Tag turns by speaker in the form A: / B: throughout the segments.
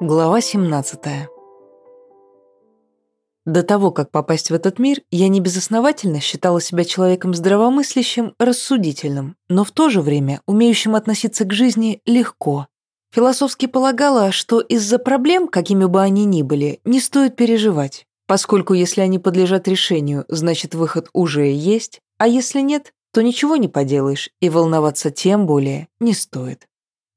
A: Глава 17 До того, как попасть в этот мир, я не безосновательно считала себя человеком здравомыслящим, рассудительным, но в то же время умеющим относиться к жизни легко. Философски полагала, что из-за проблем, какими бы они ни были, не стоит переживать, поскольку если они подлежат решению, значит выход уже есть, а если нет, то ничего не поделаешь, и волноваться тем более не стоит.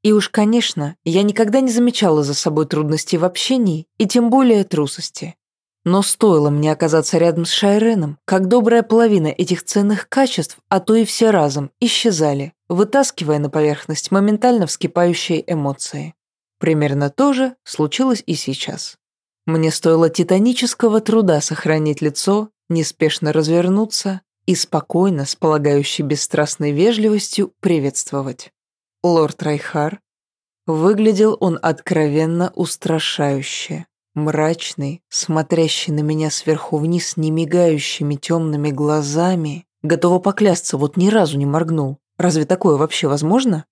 A: И уж, конечно, я никогда не замечала за собой трудностей в общении и тем более трусости. Но стоило мне оказаться рядом с Шайреном, как добрая половина этих ценных качеств, а то и все разом, исчезали, вытаскивая на поверхность моментально вскипающие эмоции. Примерно то же случилось и сейчас. Мне стоило титанического труда сохранить лицо, неспешно развернуться и спокойно, с полагающей бесстрастной вежливостью, приветствовать. Лорд Райхар. Выглядел он откровенно устрашающе. Мрачный, смотрящий на меня сверху вниз немигающими темными глазами. Готова поклясться, вот ни разу не моргнул. Разве такое вообще возможно?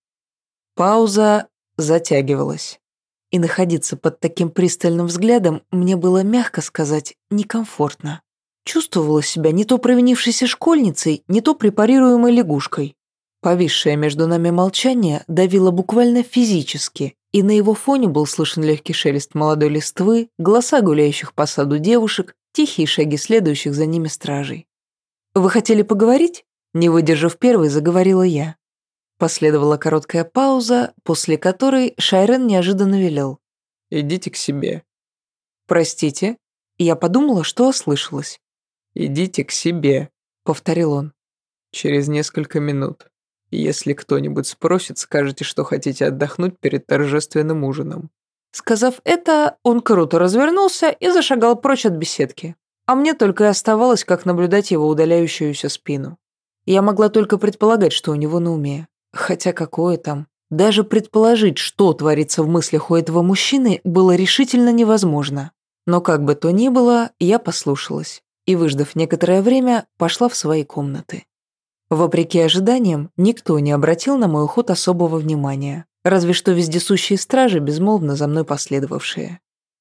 A: Пауза затягивалась. И находиться под таким пристальным взглядом мне было, мягко сказать, некомфортно. Чувствовала себя не то провинившейся школьницей, не то препарируемой лягушкой. Повисшее между нами молчание давило буквально физически, и на его фоне был слышен легкий шелест молодой листвы, голоса гуляющих по саду девушек, тихие шаги следующих за ними стражей. «Вы хотели поговорить?» Не выдержав первой, заговорила я. Последовала короткая пауза, после которой Шайрен неожиданно велел.
B: «Идите к себе».
A: «Простите?» Я подумала, что ослышалась.
B: «Идите к себе», — повторил он. «Через несколько минут». Если кто-нибудь спросит, скажете, что хотите отдохнуть перед торжественным ужином».
A: Сказав это, он круто развернулся и зашагал прочь от беседки. А мне только и оставалось, как наблюдать его удаляющуюся спину. Я могла только предполагать, что у него на уме. Хотя какое там. Даже предположить, что творится в мыслях у этого мужчины, было решительно невозможно. Но как бы то ни было, я послушалась. И, выждав некоторое время, пошла в свои комнаты. Вопреки ожиданиям, никто не обратил на мой уход особого внимания, разве что вездесущие стражи, безмолвно за мной последовавшие.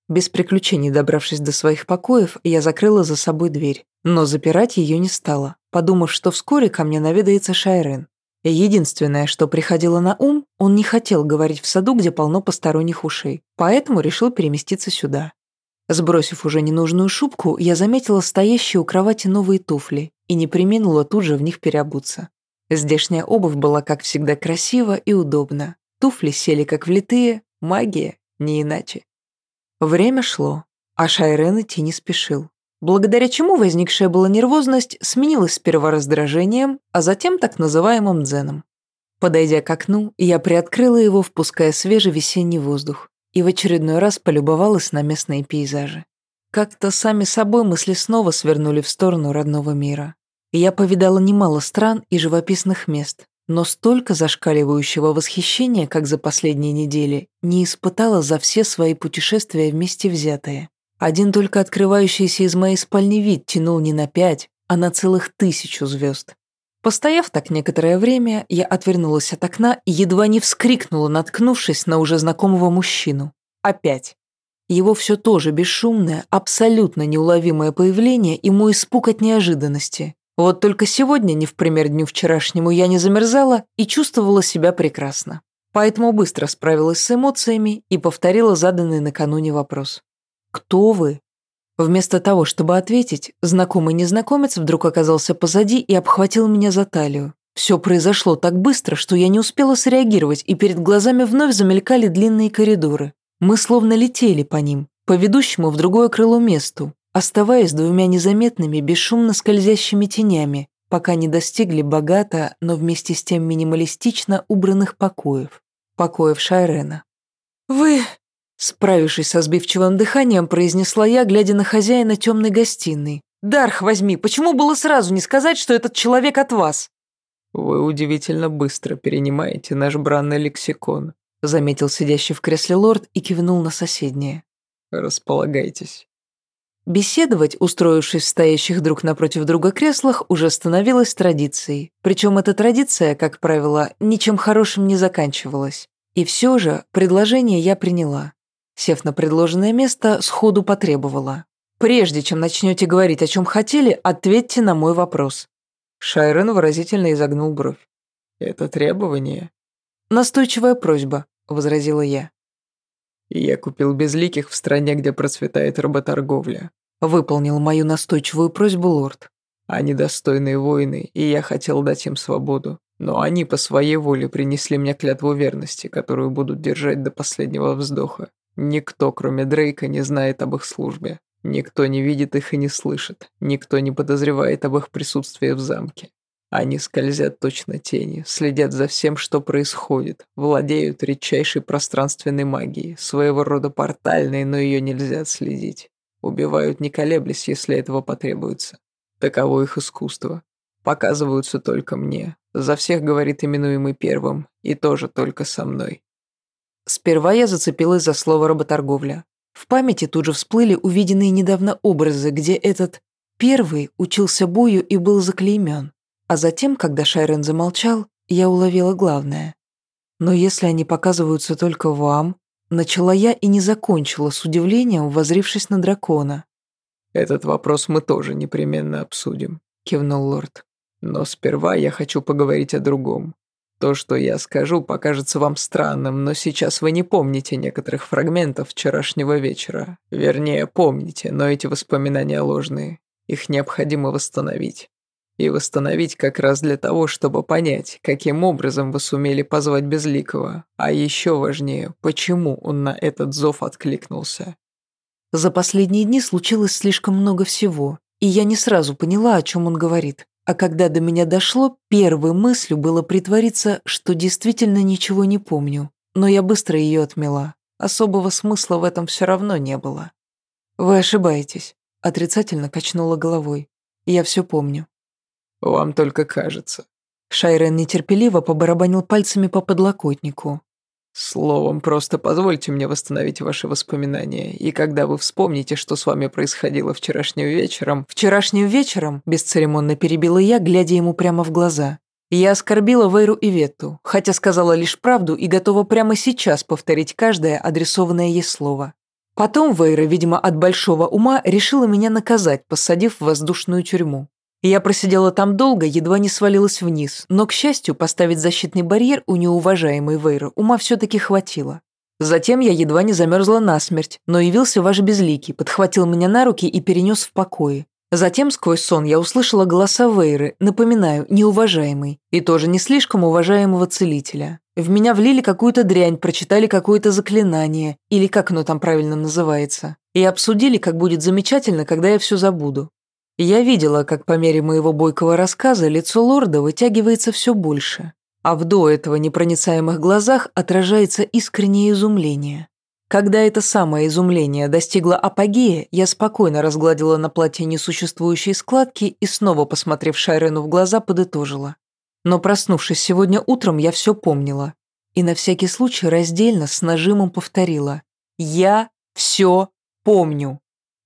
A: Без приключений добравшись до своих покоев, я закрыла за собой дверь, но запирать ее не стала, подумав, что вскоре ко мне наведается Шайрен. Единственное, что приходило на ум, он не хотел говорить в саду, где полно посторонних ушей, поэтому решил переместиться сюда. Сбросив уже ненужную шубку, я заметила стоящие у кровати новые туфли и не приминула тут же в них переобуться. Здешняя обувь была, как всегда, красива и удобна. Туфли сели как влитые, магия, не иначе. Время шло, а Шайрен идти не спешил. Благодаря чему возникшая была нервозность сменилась сперва раздражением, а затем так называемым дзеном. Подойдя к окну, я приоткрыла его, впуская свежий весенний воздух, и в очередной раз полюбовалась на местные пейзажи. Как-то сами собой мысли снова свернули в сторону родного мира. Я повидала немало стран и живописных мест, но столько зашкаливающего восхищения, как за последние недели, не испытала за все свои путешествия вместе взятые. Один только открывающийся из моей спальни вид тянул не на пять, а на целых тысячу звезд. Постояв так некоторое время, я отвернулась от окна и едва не вскрикнула, наткнувшись на уже знакомого мужчину. Опять. Его все тоже бесшумное, абсолютно неуловимое появление и мой испуг от неожиданности. Вот только сегодня, не в пример дню вчерашнему, я не замерзала и чувствовала себя прекрасно. Поэтому быстро справилась с эмоциями и повторила заданный накануне вопрос. «Кто вы?» Вместо того, чтобы ответить, знакомый незнакомец вдруг оказался позади и обхватил меня за талию. Все произошло так быстро, что я не успела среагировать, и перед глазами вновь замелькали длинные коридоры. Мы словно летели по ним, по ведущему в другое крыло месту, оставаясь двумя незаметными, бесшумно скользящими тенями, пока не достигли богато, но вместе с тем минималистично убранных покоев. Покоев Шайрена. «Вы...» Справившись со сбивчивым дыханием, произнесла я, глядя на хозяина темной гостиной, Дарх, возьми, почему было сразу не сказать, что этот человек от вас?»
B: «Вы удивительно быстро перенимаете наш бранный лексикон», заметил сидящий в кресле лорд и кивнул на соседнее. «Располагайтесь».
A: Беседовать, устроившись в стоящих друг напротив друга креслах, уже становилась традицией. Причем эта традиция, как правило, ничем хорошим не заканчивалась. И все же предложение я приняла. Сев на предложенное место, сходу потребовала. «Прежде чем начнете говорить, о чем хотели, ответьте на мой вопрос».
B: Шайрен выразительно изогнул бровь. «Это требование?»
A: «Настойчивая просьба», — возразила я.
B: «Я купил безликих в стране, где процветает работорговля», —
A: выполнил мою настойчивую просьбу лорд.
B: «Они достойные воины, и я хотел дать им свободу. Но они по своей воле принесли мне клятву верности, которую будут держать до последнего вздоха. Никто, кроме Дрейка, не знает об их службе. Никто не видит их и не слышит. Никто не подозревает об их присутствии в замке. Они скользят точно тени, следят за всем, что происходит, владеют редчайшей пространственной магией, своего рода портальной, но ее нельзя отследить. Убивают не колеблясь, если этого потребуется. Таково их искусство. Показываются только мне. За всех говорит именуемый первым, и тоже только со мной.
A: Сперва я зацепилась за слово «работорговля». В памяти тут же всплыли увиденные недавно образы, где этот первый учился бою и был заклеймен. А затем, когда Шайрен замолчал, я уловила главное. Но если они показываются только вам, начала я и не закончила с удивлением, возрившись на дракона.
B: «Этот вопрос мы тоже непременно обсудим», — кивнул лорд. «Но сперва я хочу поговорить о другом. То, что я скажу, покажется вам странным, но сейчас вы не помните некоторых фрагментов вчерашнего вечера. Вернее, помните, но эти воспоминания ложные. Их необходимо восстановить. И восстановить как раз для того, чтобы понять, каким образом вы сумели позвать Безликого. А еще важнее, почему он на этот зов откликнулся.
A: За последние дни случилось слишком много всего, и я не сразу поняла, о чем он говорит. А когда до меня дошло, первой мыслью было притвориться, что действительно ничего не помню. Но я быстро ее отмела. Особого смысла в этом все равно не было. «Вы ошибаетесь», — отрицательно качнула головой. «Я все помню».
B: «Вам только кажется».
A: Шайрен нетерпеливо побарабанил пальцами по подлокотнику.
B: Словом, просто позвольте мне восстановить ваши воспоминания, и когда вы вспомните, что с вами происходило вчерашним вечером...
A: Вчерашним вечером, бесцеремонно перебила я, глядя ему прямо в глаза. Я оскорбила Вейру и Ветту, хотя сказала лишь правду и готова прямо сейчас повторить каждое адресованное ей слово. Потом Вейра, видимо, от большого ума, решила меня наказать, посадив в воздушную тюрьму. Я просидела там долго, едва не свалилась вниз, но, к счастью, поставить защитный барьер у неуважаемой Вейры ума все-таки хватило. Затем я едва не замерзла насмерть, но явился ваш безликий, подхватил меня на руки и перенес в покое. Затем сквозь сон я услышала голоса Вейры, напоминаю, неуважаемый, и тоже не слишком уважаемого целителя. В меня влили какую-то дрянь, прочитали какое-то заклинание, или как оно там правильно называется, и обсудили, как будет замечательно, когда я все забуду. Я видела, как по мере моего бойкого рассказа лицо лорда вытягивается все больше, а в до этого непроницаемых глазах отражается искреннее изумление. Когда это самое изумление достигло апогея, я спокойно разгладила на платье несуществующие складки и снова, посмотрев Шайрену в глаза, подытожила. Но проснувшись сегодня утром, я все помнила. И на всякий случай раздельно с нажимом повторила. «Я все помню».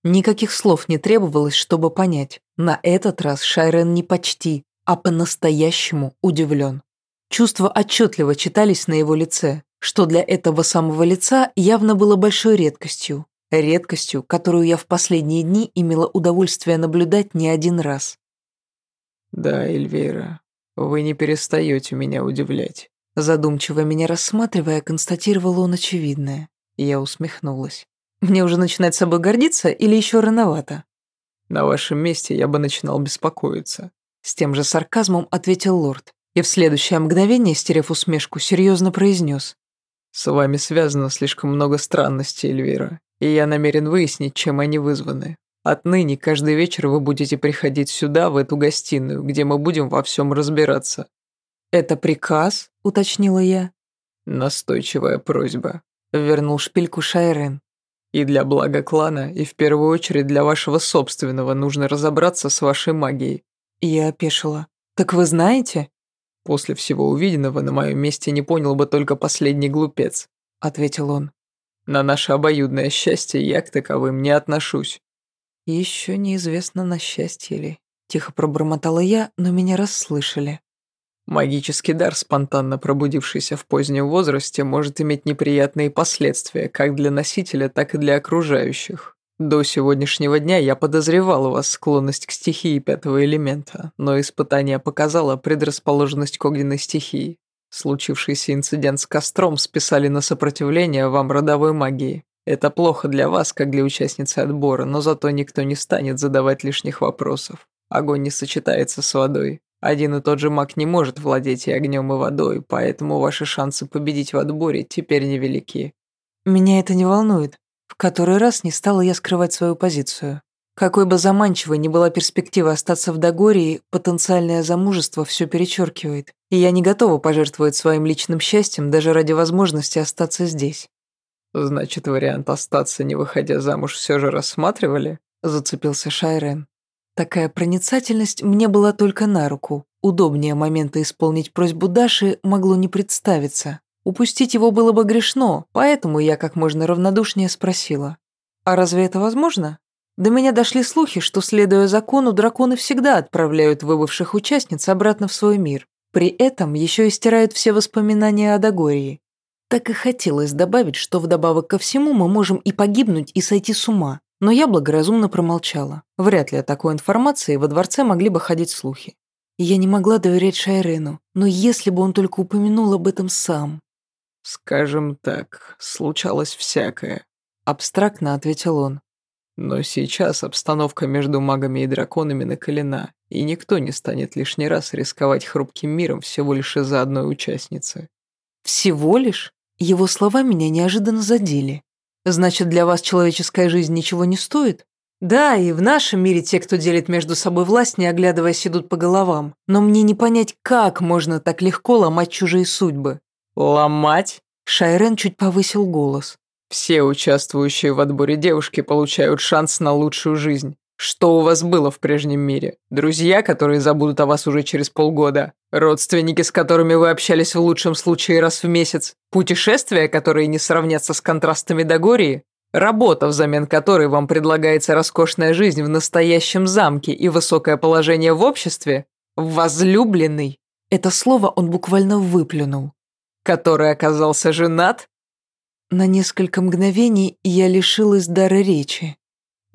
A: Никаких слов не требовалось, чтобы понять. На этот раз Шайрен не почти, а по-настоящему удивлен. Чувства отчетливо читались на его лице, что для этого самого лица явно было большой редкостью. Редкостью, которую я в последние дни имела удовольствие наблюдать не один раз.
B: «Да, Эльвира, вы не перестаете меня удивлять»,
A: задумчиво меня рассматривая, констатировал он очевидное. Я усмехнулась. Мне уже начинать собой гордиться или еще рановато?
B: На вашем месте я бы начинал беспокоиться.
A: С тем же сарказмом ответил лорд. И в следующее мгновение, стерев усмешку, серьезно произнес.
B: «С вами связано слишком много странностей, Эльвира, и я намерен выяснить, чем они вызваны. Отныне каждый вечер вы будете приходить сюда, в эту гостиную, где мы будем во всем разбираться».
A: «Это приказ?» – уточнила я.
B: «Настойчивая просьба», –
A: вернул шпильку Шайрен.
B: И для блага клана, и в первую очередь для вашего собственного нужно разобраться с вашей магией.
A: Я опешила. Так вы знаете?
B: После всего увиденного на моем месте не понял бы только последний глупец, ответил он. На наше обоюдное счастье я к таковым не отношусь.
A: Еще неизвестно, на счастье ли. Тихо пробормотала я, но меня расслышали.
B: Магический дар, спонтанно пробудившийся в позднем возрасте, может иметь неприятные последствия как для носителя, так и для окружающих. До сегодняшнего дня я подозревал у вас склонность к стихии пятого элемента, но испытание показало предрасположенность к огненной стихии. Случившийся инцидент с костром списали на сопротивление вам родовой магии. Это плохо для вас, как для участницы отбора, но зато никто не станет задавать лишних вопросов. Огонь не сочетается с водой. Один и тот же маг не может владеть и огнем, и водой, поэтому ваши шансы победить в отборе теперь невелики.
A: Меня это не волнует. В который раз не стала я скрывать свою позицию. Какой бы заманчивой ни была перспектива остаться в Дагории, потенциальное замужество все перечеркивает, и я не готова пожертвовать своим личным счастьем даже ради возможности остаться здесь.
B: «Значит, вариант остаться, не выходя замуж, все же рассматривали?»
A: – зацепился Шайрен. Такая проницательность мне была только на руку. Удобнее момента исполнить просьбу Даши могло не представиться. Упустить его было бы грешно, поэтому я как можно равнодушнее спросила. «А разве это возможно?» До меня дошли слухи, что, следуя закону, драконы всегда отправляют выбывших участниц обратно в свой мир. При этом еще и стирают все воспоминания о Дагории. Так и хотелось добавить, что вдобавок ко всему мы можем и погибнуть, и сойти с ума. Но я благоразумно промолчала. Вряд ли о такой информации во дворце могли бы ходить слухи. я не могла доверять Шайрену, но если бы он только упомянул об этом сам.
B: «Скажем так, случалось всякое», —
A: абстрактно ответил он.
B: «Но сейчас обстановка между магами и драконами накалена, и никто не станет лишний раз рисковать хрупким миром всего лишь из-за одной участницы».
A: «Всего лишь?» Его слова меня неожиданно задели. Значит, для вас человеческая жизнь ничего не стоит? Да, и в нашем мире те, кто делит между собой власть, не оглядываясь, идут по головам. Но мне не понять, как можно так легко ломать чужие судьбы.
B: Ломать?
A: Шайрен чуть повысил голос.
B: Все участвующие в отборе девушки получают шанс на лучшую жизнь. Что у вас было в прежнем мире? Друзья, которые забудут о вас уже через полгода? Родственники, с которыми вы общались в лучшем случае раз в месяц? Путешествия, которые не сравнятся с контрастами Дагории? Работа, взамен которой вам предлагается роскошная жизнь в настоящем замке и высокое положение в обществе? Возлюбленный?
A: Это слово он буквально выплюнул.
B: Который оказался женат?
A: На несколько мгновений я лишилась дара речи.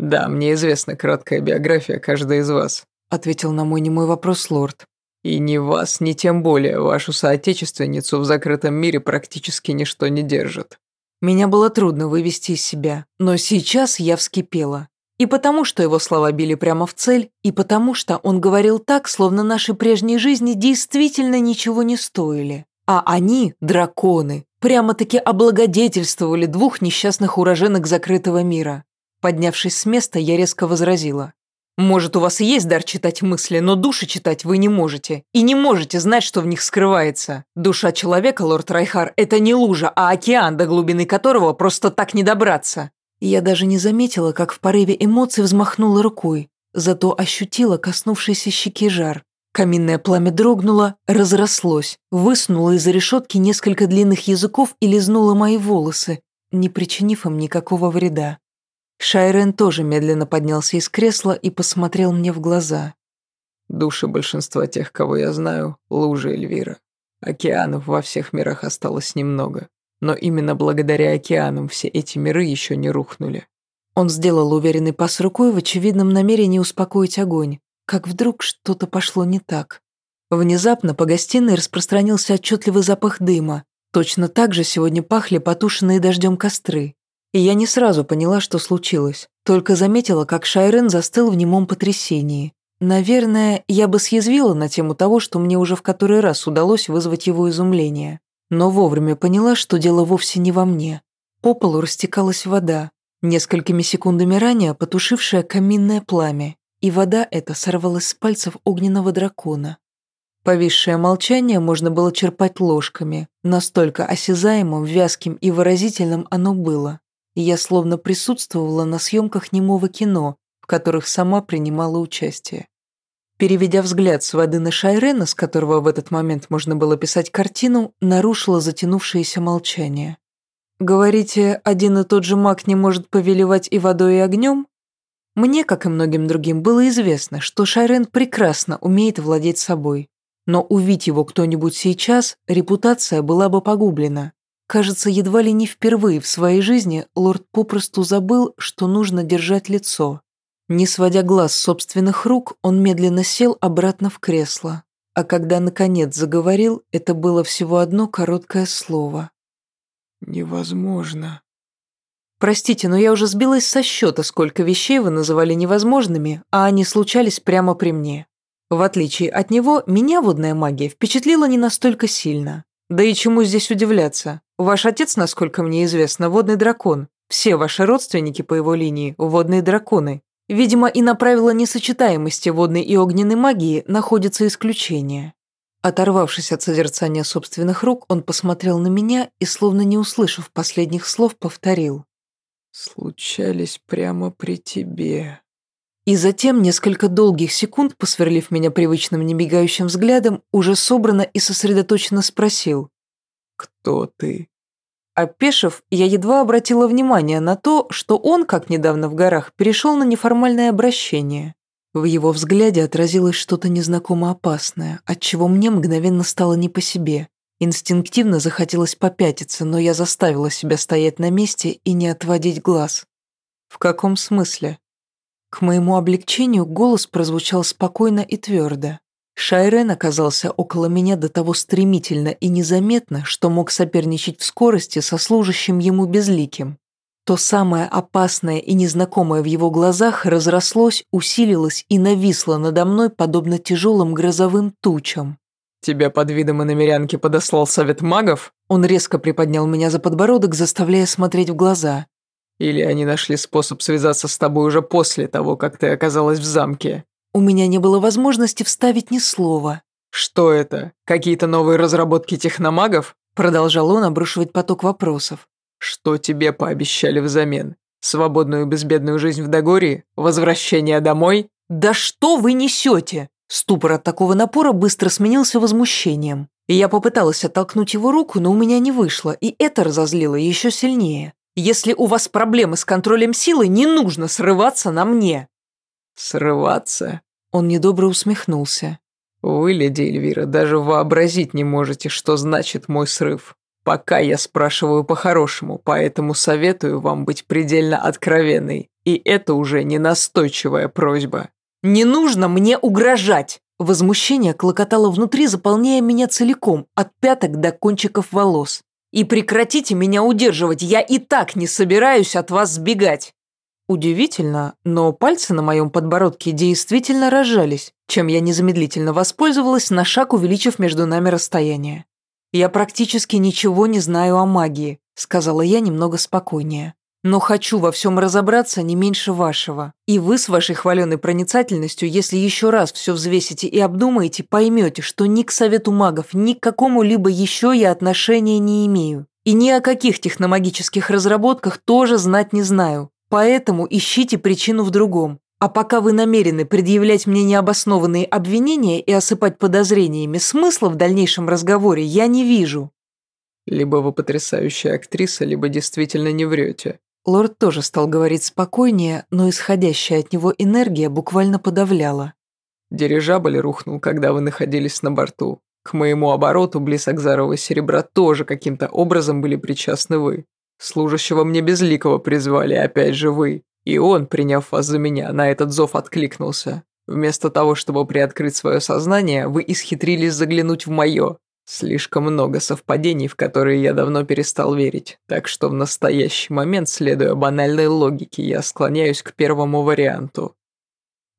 B: «Да, мне известна краткая биография каждой из вас»,
A: ответил на мой немой вопрос лорд.
B: «И ни вас, ни тем более вашу соотечественницу в закрытом мире практически ничто не держит».
A: Меня было трудно вывести из себя, но сейчас я вскипела. И потому, что его слова били прямо в цель, и потому, что он говорил так, словно наши прежние жизни действительно ничего не стоили. А они, драконы, прямо-таки облагодетельствовали двух несчастных уроженок закрытого мира. Поднявшись с места, я резко возразила. «Может, у вас и есть дар читать мысли, но души читать вы не можете. И не можете знать, что в них скрывается. Душа человека, лорд Райхар, это не лужа, а океан, до глубины которого просто так не добраться». Я даже не заметила, как в порыве эмоций взмахнула рукой, зато ощутила коснувшийся щеки жар. Каминное пламя дрогнуло, разрослось, высунуло из-за решетки несколько длинных языков и лизнуло мои волосы, не причинив им никакого вреда. Шайрен тоже медленно поднялся из кресла и посмотрел мне в глаза.
B: Души большинства тех, кого я знаю, лужи Эльвира. Океанов во всех мирах осталось немного. Но именно благодаря океанам все эти миры еще не рухнули.
A: Он сделал уверенный пас рукой в очевидном намерении успокоить огонь, как вдруг что-то пошло не так. Внезапно по гостиной распространился отчетливый запах дыма. Точно так же сегодня пахли потушенные дождем костры. И я не сразу поняла, что случилось, только заметила, как Шайрен застыл в немом потрясении. Наверное, я бы съязвила на тему того, что мне уже в который раз удалось вызвать его изумление. Но вовремя поняла, что дело вовсе не во мне. По полу растекалась вода, несколькими секундами ранее потушившая каминное пламя, и вода эта сорвалась с пальцев огненного дракона. Повисшее молчание можно было черпать ложками, настолько осязаемым, вязким и выразительным оно было. И я словно присутствовала на съемках немого кино, в которых сама принимала участие. Переведя взгляд с воды на Шайрена, с которого в этот момент можно было писать картину, нарушила затянувшееся молчание. «Говорите, один и тот же маг не может повелевать и водой, и огнем?» Мне, как и многим другим, было известно, что Шайрен прекрасно умеет владеть собой. Но увидеть его кто-нибудь сейчас, репутация была бы погублена. Кажется, едва ли не впервые в своей жизни лорд попросту забыл, что нужно держать лицо. Не сводя глаз с собственных рук, он медленно сел обратно в кресло. А когда наконец заговорил, это было всего одно короткое слово.
B: «Невозможно».
A: «Простите, но я уже сбилась со счета, сколько вещей вы называли невозможными, а они случались прямо при мне. В отличие от него, меня водная магия впечатлила не настолько сильно. Да и чему здесь удивляться? Ваш отец, насколько мне известно, водный дракон. Все ваши родственники по его линии – водные драконы. Видимо, и на правила несочетаемости водной и огненной магии находится исключение. Оторвавшись от созерцания собственных рук, он посмотрел на меня и, словно не услышав последних слов, повторил.
B: «Случались прямо при тебе».
A: И затем, несколько долгих секунд, посверлив меня привычным немигающим взглядом, уже собрано и сосредоточенно спросил.
B: «Кто ты?»
A: Опешив, я едва обратила внимание на то, что он, как недавно в горах, перешел на неформальное обращение. В его взгляде отразилось что-то незнакомо опасное, отчего мне мгновенно стало не по себе. Инстинктивно захотелось попятиться, но я заставила себя стоять на месте и не отводить глаз. В каком смысле? К моему облегчению голос прозвучал спокойно и твердо. Шайрен оказался около меня до того стремительно и незаметно, что мог соперничать в скорости со служащим ему безликим. То самое опасное и незнакомое в его глазах разрослось, усилилось и нависло надо мной, подобно тяжелым грозовым тучам.
B: «Тебя под видом иномерянки подослал совет магов?»
A: Он резко приподнял меня за подбородок, заставляя смотреть в глаза.
B: «Или они нашли способ связаться с тобой уже после того, как ты оказалась в замке?»
A: У меня не было возможности вставить ни слова.
B: «Что это? Какие-то новые разработки техномагов?»
A: Продолжал он обрушивать поток вопросов.
B: «Что тебе пообещали взамен? Свободную безбедную жизнь в Дагории? Возвращение домой?»
A: «Да что вы несете?» Ступор от такого напора быстро сменился возмущением. Я попыталась оттолкнуть его руку, но у меня не вышло, и это разозлило еще сильнее. «Если у вас проблемы с контролем силы, не нужно срываться на мне!»
B: «Срываться?»
A: Он недобро усмехнулся.
B: «Вы, леди Эльвира, даже вообразить не можете, что значит мой срыв. Пока я спрашиваю по-хорошему, поэтому советую вам быть предельно откровенной. И это уже не настойчивая просьба».
A: «Не нужно мне угрожать!» Возмущение клокотало внутри, заполняя меня целиком, от пяток до кончиков волос. «И прекратите меня удерживать, я и так не собираюсь от вас сбегать!» Удивительно, но пальцы на моем подбородке действительно разжались, чем я незамедлительно воспользовалась, на шаг увеличив между нами расстояние. «Я практически ничего не знаю о магии», — сказала я немного спокойнее. «Но хочу во всем разобраться не меньше вашего. И вы с вашей хваленой проницательностью, если еще раз все взвесите и обдумаете, поймете, что ни к совету магов, ни к какому-либо еще я отношения не имею. И ни о каких техномагических разработках тоже знать не знаю. Поэтому ищите причину в другом. А пока вы намерены предъявлять мне необоснованные обвинения и осыпать подозрениями, смысла в дальнейшем разговоре я не вижу».
B: «Либо вы потрясающая актриса, либо действительно не врете».
A: Лорд тоже стал говорить спокойнее, но исходящая от него энергия буквально подавляла.
B: «Дирижабль рухнул, когда вы находились на борту. К моему обороту близ Акзарова серебра тоже каким-то образом были причастны вы. Служащего мне безликого призвали, опять же вы. И он, приняв вас за меня, на этот зов откликнулся. Вместо того, чтобы приоткрыть свое сознание, вы исхитрились заглянуть в мое. Слишком много совпадений, в которые я давно перестал верить. Так что в настоящий момент, следуя банальной логике, я склоняюсь к первому варианту.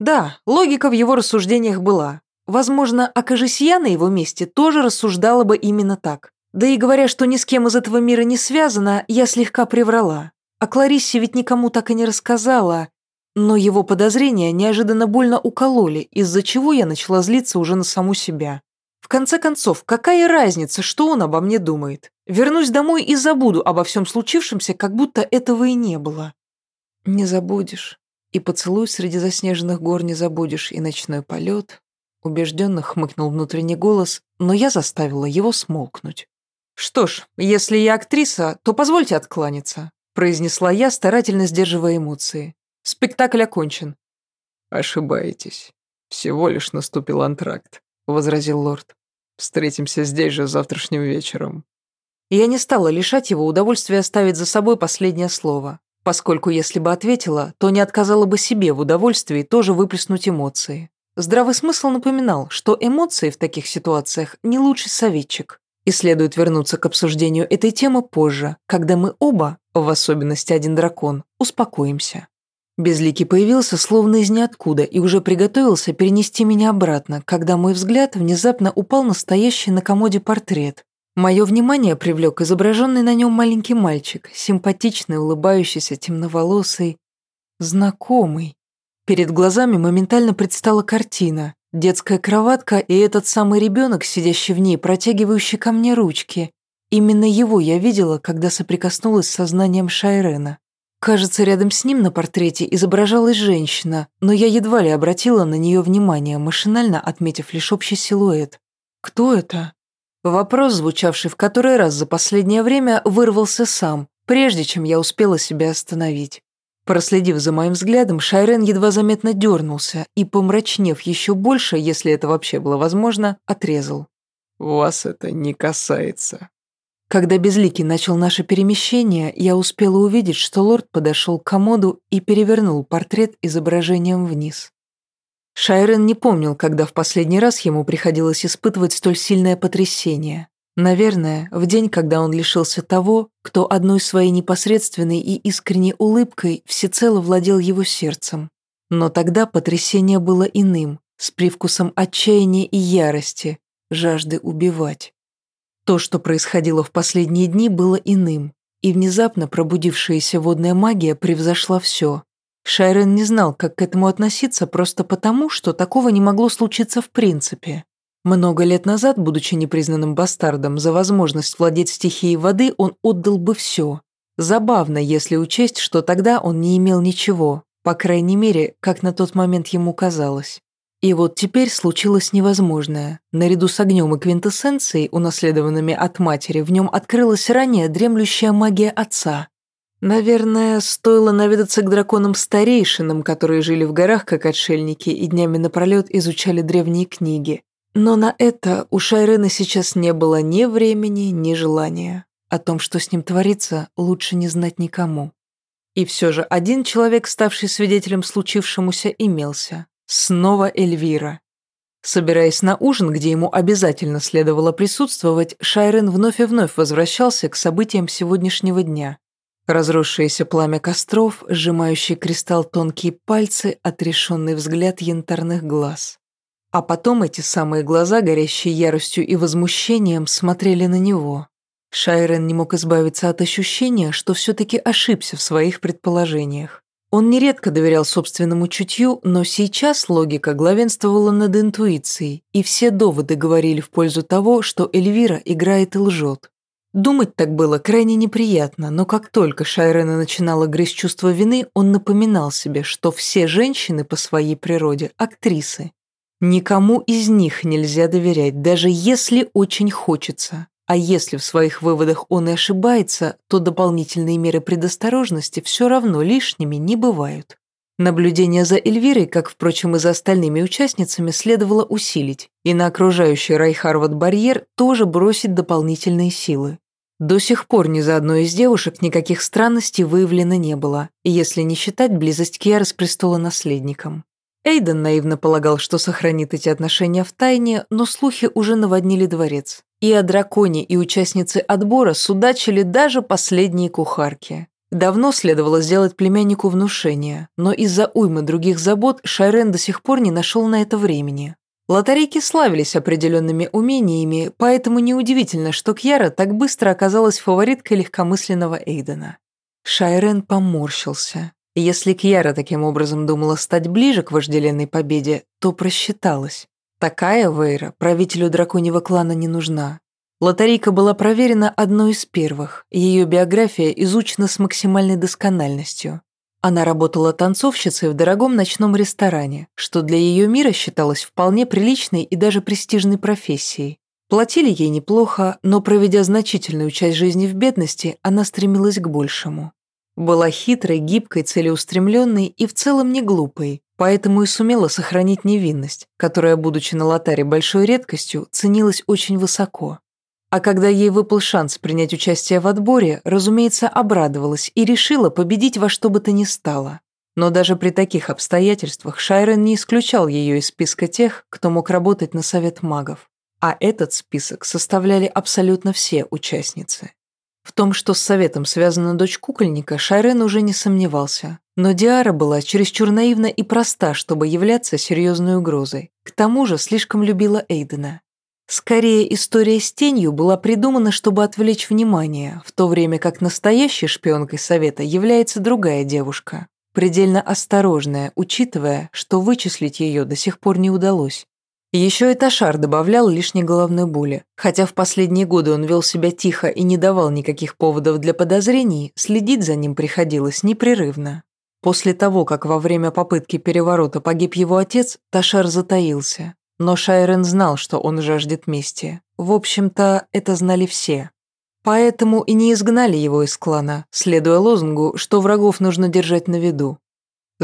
A: Да, логика в его рассуждениях была. Возможно, окажись я на его месте, тоже рассуждала бы именно так. Да и говоря, что ни с кем из этого мира не связано, я слегка приврала. А Клариссе ведь никому так и не рассказала. Но его подозрения неожиданно больно укололи, из-за чего я начала злиться уже на саму себя. В конце концов, какая разница, что он обо мне думает? Вернусь домой и забуду обо всем случившемся, как будто этого и не было. Не забудешь. И поцелуй среди заснеженных гор не забудешь, и ночной полет. Убежденно хмыкнул внутренний голос, но я заставила его смолкнуть. «Что ж, если я актриса, то позвольте откланяться», произнесла я, старательно сдерживая эмоции. «Спектакль окончен».
B: «Ошибаетесь. Всего лишь наступил антракт», — возразил лорд. «Встретимся здесь же завтрашним вечером».
A: Я не стала лишать его удовольствия оставить за собой последнее слово, поскольку если бы ответила, то не отказала бы себе в удовольствии тоже выплеснуть эмоции. Здравый смысл напоминал, что эмоции в таких ситуациях не лучший советчик, и следует вернуться к обсуждению этой темы позже, когда мы оба, в особенности один дракон, успокоимся. Безликий появился словно из ниоткуда и уже приготовился перенести меня обратно, когда мой взгляд внезапно упал на стоящий на комоде портрет. Мое внимание привлек изображенный на нем маленький мальчик, симпатичный, улыбающийся, темноволосый, знакомый. Перед глазами моментально предстала картина. Детская кроватка и этот самый ребенок, сидящий в ней, протягивающий ко мне ручки. Именно его я видела, когда соприкоснулась с сознанием Шайрена. Кажется, рядом с ним на портрете изображалась женщина, но я едва ли обратила на нее внимание, машинально отметив лишь общий силуэт. Кто это? Вопрос, звучавший в который раз за последнее время, вырвался сам, прежде чем я успела себя остановить. Проследив за моим взглядом, Шайрен едва заметно дернулся и, помрачнев еще больше, если это вообще было возможно, отрезал.
B: «Вас это не касается»,
A: когда Безликий начал наше перемещение, я успела увидеть, что лорд подошел к комоду и перевернул портрет изображением вниз. Шайрен не помнил, когда в последний раз ему приходилось испытывать столь сильное потрясение. Наверное, в день, когда он лишился того, кто одной своей непосредственной и искренней улыбкой всецело владел его сердцем. Но тогда потрясение было иным, с привкусом отчаяния и ярости, жажды убивать. То, что происходило в последние дни, было иным, и внезапно пробудившаяся водная магия превзошла все. Шайрен не знал, как к этому относиться, просто потому, что такого не могло случиться в принципе. Много лет назад, будучи непризнанным бастардом, за возможность владеть стихией воды он отдал бы все. Забавно, если учесть, что тогда он не имел ничего, по крайней мере, как на тот момент ему казалось. И вот теперь случилось невозможное. Наряду с огнем и квинтэссенцией, унаследованными от матери, в нем открылась ранее дремлющая магия отца. Наверное, стоило наведаться к драконам-старейшинам, которые жили в горах как отшельники и днями напролет изучали древние книги. Но на это у Шайрена сейчас не было ни времени, ни желания. О том, что с ним творится, лучше не знать никому. И все же один человек, ставший свидетелем случившемуся, имелся. Снова Эльвира. Собираясь на ужин, где ему обязательно следовало присутствовать, Шайрен вновь и вновь возвращался к событиям сегодняшнего дня. Разросшееся пламя костров, сжимающий кристалл тонкие пальцы, отрешенный взгляд янтарных глаз. А потом эти самые глаза, горящие яростью и возмущением, смотрели на него. Шайрен не мог избавиться от ощущения, что все-таки ошибся в своих предположениях. Он нередко доверял собственному чутью, но сейчас логика главенствовала над интуицией, и все доводы говорили в пользу того, что Эльвира играет и лжет. Думать так было крайне неприятно, но как только Шайрена начинала грызть чувство вины, он напоминал себе, что все женщины по своей природе – актрисы. Никому из них нельзя доверять, даже если очень хочется. А если в своих выводах он и ошибается, то дополнительные меры предосторожности все равно лишними не бывают. Наблюдение за Эльвирой, как, впрочем, и за остальными участницами, следовало усилить, и на окружающий Райхарват барьер тоже бросить дополнительные силы. До сих пор ни за одной из девушек никаких странностей выявлено не было, если не считать близость Киара с престола наследником. Эйден наивно полагал, что сохранит эти отношения в тайне, но слухи уже наводнили дворец. И о драконе и участнице отбора судачили даже последние кухарки. Давно следовало сделать племяннику внушение, но из-за уймы других забот Шайрен до сих пор не нашел на это времени. Лотарейки славились определенными умениями, поэтому неудивительно, что Кьяра так быстро оказалась фавориткой легкомысленного Эйдена. Шайрен поморщился. Если Кьяра таким образом думала стать ближе к вожделенной победе, то просчиталась. Такая Вейра правителю драконьего клана не нужна. Лотарийка была проверена одной из первых, ее биография изучена с максимальной доскональностью. Она работала танцовщицей в дорогом ночном ресторане, что для ее мира считалось вполне приличной и даже престижной профессией. Платили ей неплохо, но проведя значительную часть жизни в бедности, она стремилась к большему. Была хитрой, гибкой, целеустремленной и в целом не глупой, поэтому и сумела сохранить невинность, которая, будучи на лотаре большой редкостью, ценилась очень высоко. А когда ей выпал шанс принять участие в отборе, разумеется, обрадовалась и решила победить во что бы то ни стало. Но даже при таких обстоятельствах Шайрен не исключал ее из списка тех, кто мог работать на совет магов. А этот список составляли абсолютно все участницы. В том, что с советом связана дочь кукольника, Шайрен уже не сомневался. Но Диара была чересчур наивна и проста, чтобы являться серьезной угрозой. К тому же слишком любила Эйдена. Скорее, история с тенью была придумана, чтобы отвлечь внимание, в то время как настоящей шпионкой совета является другая девушка, предельно осторожная, учитывая, что вычислить ее до сих пор не удалось. Еще и Ташар добавлял лишней головной боли. Хотя в последние годы он вел себя тихо и не давал никаких поводов для подозрений, следить за ним приходилось непрерывно. После того, как во время попытки переворота погиб его отец, Ташар затаился. Но Шайрен знал, что он жаждет мести. В общем-то, это знали все. Поэтому и не изгнали его из клана, следуя лозунгу, что врагов нужно держать на виду.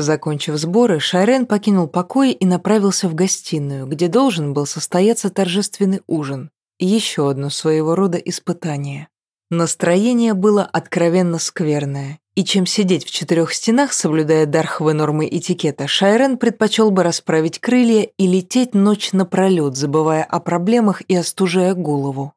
A: Закончив сборы, Шайрен покинул покой и направился в гостиную, где должен был состояться торжественный ужин. Еще одно своего рода испытание. Настроение было откровенно скверное, и чем сидеть в четырех стенах, соблюдая дарховые нормы этикета, Шайрен предпочел бы расправить крылья и лететь ночь напролет, забывая о проблемах и остужая голову.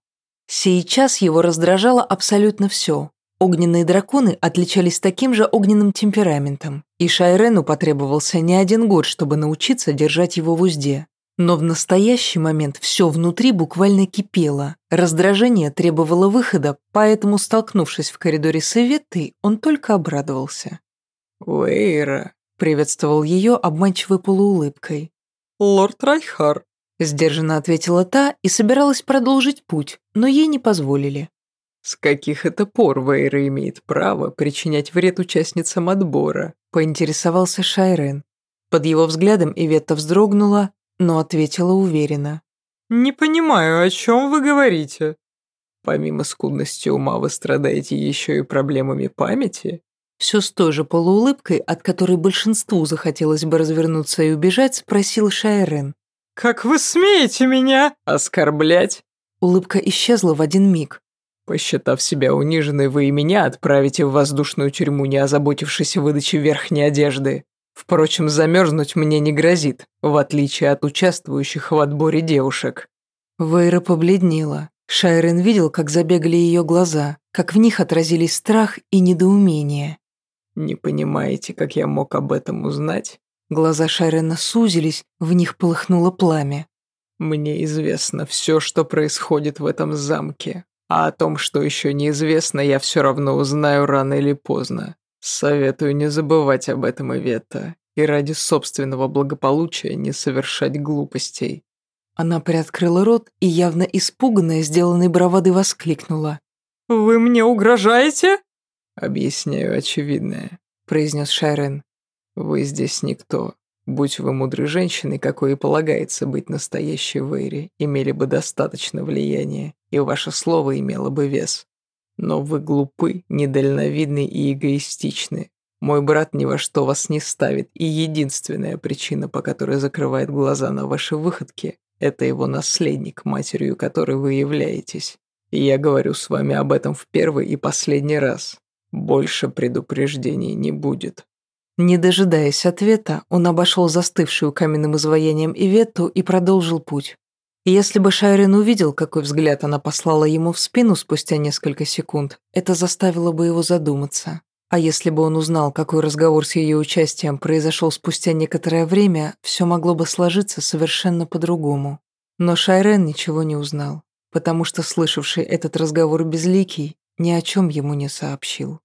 A: Сейчас его раздражало абсолютно все. Огненные драконы отличались таким же огненным темпераментом, и Шайрену потребовался не один год, чтобы научиться держать его в узде. Но в настоящий момент все внутри буквально кипело. Раздражение требовало выхода, поэтому, столкнувшись в коридоре с Иветтой, он только обрадовался.
B: «Уэйра», —
A: приветствовал ее обманчивой полуулыбкой.
B: «Лорд Райхар», —
A: сдержанно ответила та и собиралась продолжить путь, но ей не позволили.
B: «С каких это пор Вейра имеет право причинять вред участницам отбора?»
A: — поинтересовался Шайрен. Под его взглядом Иветта вздрогнула, но ответила уверенно.
B: «Не понимаю, о чем вы говорите?» «Помимо скудности ума вы страдаете еще и проблемами памяти?»
A: Все с той же полуулыбкой, от которой большинству захотелось бы развернуться и убежать, спросил Шайрен.
B: «Как вы смеете меня оскорблять?»
A: Улыбка исчезла в один миг.
B: «Посчитав себя униженной, вы и меня отправите в воздушную тюрьму, не озаботившись выдачей верхней одежды. Впрочем, замерзнуть мне не грозит, в отличие от участвующих в отборе девушек.
A: Вейра побледнела. Шайрен видел, как забегали ее глаза, как в них отразились страх и недоумение.
B: «Не понимаете, как я мог об этом узнать?»
A: Глаза Шайрена сузились, в них полыхнуло пламя.
B: «Мне известно все, что происходит в этом замке, а о том, что еще неизвестно, я все равно узнаю рано или поздно. Советую не забывать об этом, Ивета, и ради собственного благополучия не совершать глупостей.
A: Она приоткрыла рот и, явно испуганная, сделанной бравадой воскликнула.
B: «Вы мне угрожаете?» «Объясняю очевидное», — произнес Шайрен. «Вы здесь никто. Будь вы мудрой женщиной, какой и полагается быть настоящей Вейри, имели бы достаточно влияния, и ваше слово имело бы вес. Но вы глупы, недальновидны и эгоистичны. Мой брат ни во что вас не ставит, и единственная причина, по которой закрывает глаза на ваши выходки, это его наследник, матерью которой вы являетесь. И я говорю с вами об этом в первый и последний раз. Больше предупреждений не будет».
A: Не дожидаясь ответа, он обошел застывшую каменным изваянием Иветту и продолжил путь. Если бы Шайрин увидел, какой взгляд она послала ему в спину спустя несколько секунд, это заставило бы его задуматься. А если бы он узнал, какой разговор с ее участием произошел спустя некоторое время, все могло бы сложиться совершенно по-другому. Но Шайрен ничего не узнал, потому что слышавший этот разговор безликий ни о чем ему не сообщил.